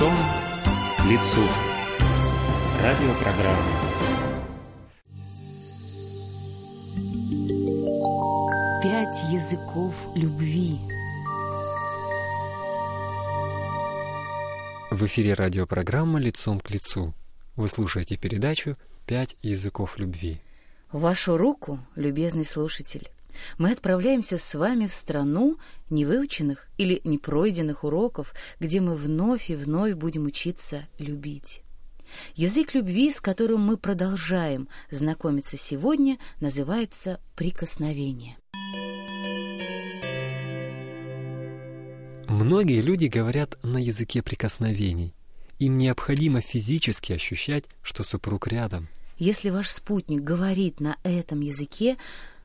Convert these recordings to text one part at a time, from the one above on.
Лицом к лицу. Радиопрограмма. Пять языков любви. В эфире радиопрограмма «Лицом к лицу». Вы слушаете передачу «Пять языков любви». В вашу руку, любезный слушатель, мы отправляемся с вами в страну невыученных или непройденных уроков, где мы вновь и вновь будем учиться любить. Язык любви, с которым мы продолжаем знакомиться сегодня, называется прикосновение. Многие люди говорят на языке прикосновений. Им необходимо физически ощущать, что супруг рядом. Если ваш спутник говорит на этом языке,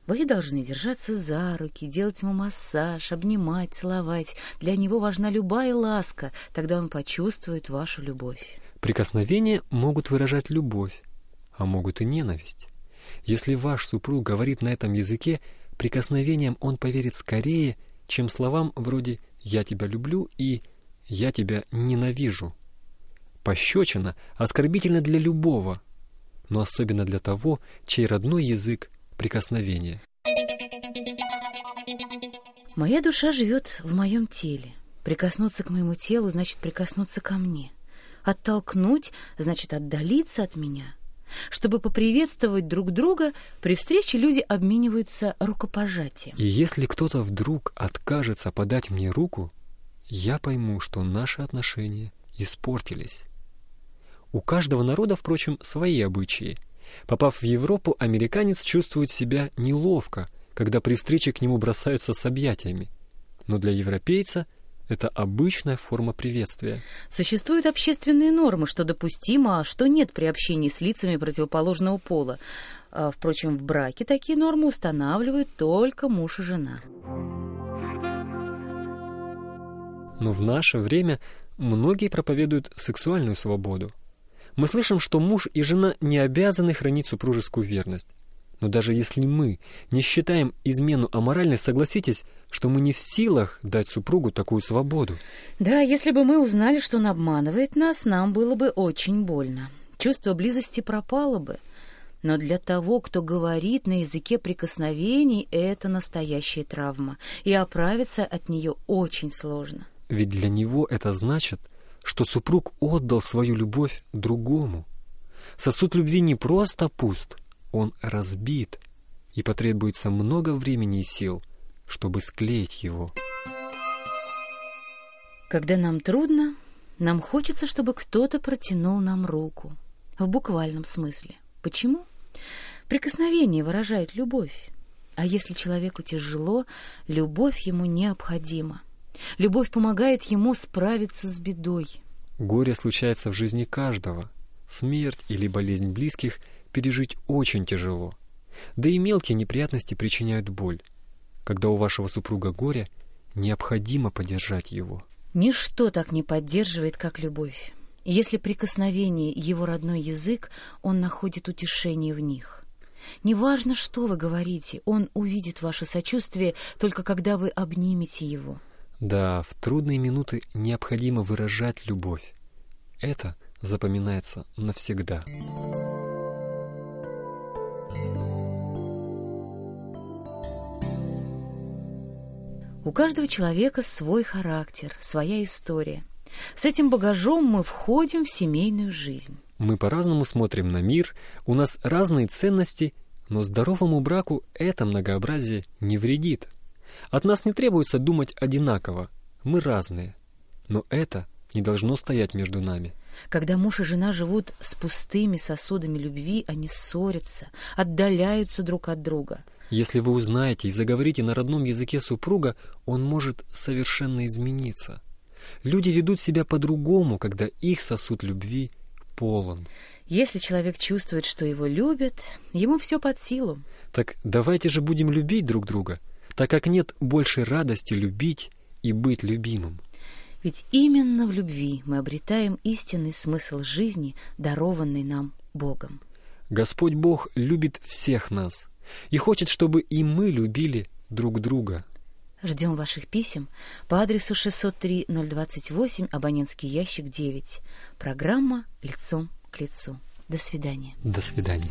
вы должны держаться за руки, делать ему массаж, обнимать, целовать. Для него важна любая ласка, тогда он почувствует вашу любовь. Прикосновения могут выражать любовь, а могут и ненависть. Если ваш супруг говорит на этом языке, прикосновением он поверит скорее, чем словам вроде «я тебя люблю» и «я тебя ненавижу». Пощечина оскорбительна для любого, но особенно для того, чей родной язык — прикосновение. Моя душа живет в моем теле. Прикоснуться к моему телу значит прикоснуться ко мне. Оттолкнуть значит отдалиться от меня. Чтобы поприветствовать друг друга, при встрече люди обмениваются рукопожатием. И если кто-то вдруг откажется подать мне руку, я пойму, что наши отношения испортились. У каждого народа, впрочем, свои обычаи. Попав в Европу, американец чувствует себя неловко, когда при встрече к нему бросаются с объятиями. Но для европейца это обычная форма приветствия. Существуют общественные нормы, что допустимо, а что нет при общении с лицами противоположного пола. А, впрочем, в браке такие нормы устанавливают только муж и жена. Но в наше время многие проповедуют сексуальную свободу. Мы слышим, что муж и жена не обязаны хранить супружескую верность. Но даже если мы не считаем измену аморальной, согласитесь, что мы не в силах дать супругу такую свободу. Да, если бы мы узнали, что он обманывает нас, нам было бы очень больно. Чувство близости пропало бы. Но для того, кто говорит на языке прикосновений, это настоящая травма, и оправиться от нее очень сложно. Ведь для него это значит, что супруг отдал свою любовь другому. Сосуд любви не просто пуст — он разбит, и потребуется много времени и сил, чтобы склеить его. Когда нам трудно, нам хочется, чтобы кто-то протянул нам руку. В буквальном смысле. Почему? Прикосновение выражает любовь. А если человеку тяжело, любовь ему необходима. Любовь помогает ему справиться с бедой. Горе случается в жизни каждого. Смерть или болезнь близких – пережить очень тяжело. Да и мелкие неприятности причиняют боль. Когда у вашего супруга горе, необходимо поддержать его. Ничто так не поддерживает, как любовь. Если прикосновение — его родной язык, он находит утешение в них. Неважно, что вы говорите, он увидит ваше сочувствие только когда вы обнимете его. Да, в трудные минуты необходимо выражать любовь. Это запоминается навсегда. У каждого человека свой характер, своя история. С этим багажом мы входим в семейную жизнь. Мы по-разному смотрим на мир, у нас разные ценности, но здоровому браку это многообразие не вредит. От нас не требуется думать одинаково, мы разные. Но это не должно стоять между нами. Когда муж и жена живут с пустыми сосудами любви, они ссорятся, отдаляются друг от друга – если вы узнаете и заговорите на родном языке супруга, он может совершенно измениться. Люди ведут себя по-другому, когда их сосуд любви полон. Если человек чувствует, что его любят, ему все под силу. Так давайте же будем любить друг друга, так как нет большей радости любить и быть любимым. Ведь именно в любви мы обретаем истинный смысл жизни, дарованный нам Богом. Господь Бог любит всех нас – и хочет, чтобы и мы любили друг друга. Ждем ваших писем по адресу 603-028, абонентский ящик 9. Программа «Лицом к лицу». До свидания. До свидания.